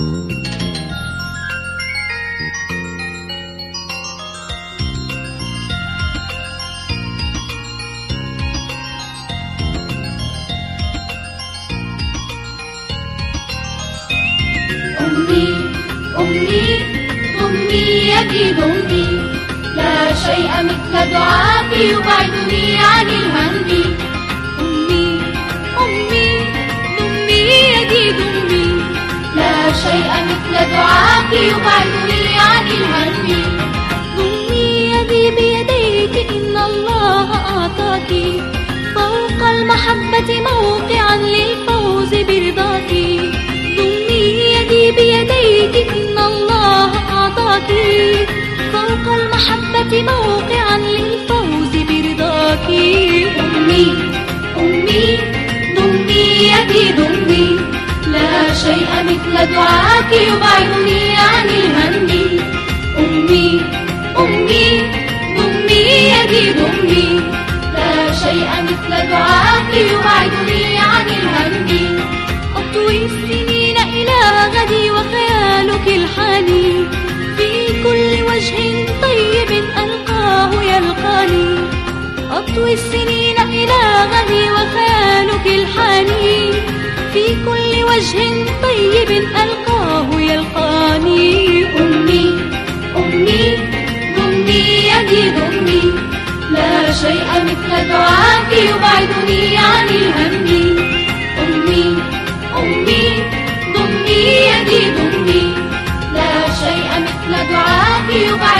أمي أمي أمنيتي ضمي لا شيء مثل دعاك يبعدني عن الهم شيء مثل دعاك يبعدني عن الهم ضمي يدي بيديك إن الله أعطاك. فوق المحبة موقعا للفوز برضاك. ضمي يدي بيديك إن الله أعطاك. فوق المحبة موقعا للفوز مثل دعاك يبعدني عن الهم أمي أمي ضمي يدي ضمي لا شيء مثل دعاك يبعدني عن الهم أطوي السنين إلى غدي وخيالك الحاني في كل وجه طيب ألقاه يلقاني أطوي السنين إلى غدي وخيالك الحاني وجه طيب ألقاه يلقاني. أمي أمي ضمي يدي ضمي لا شيء مثل دعاك يبعدني عن الهم. أمي أمي ضمي يدي ضمي لا شيء مثل دعاك يبعدني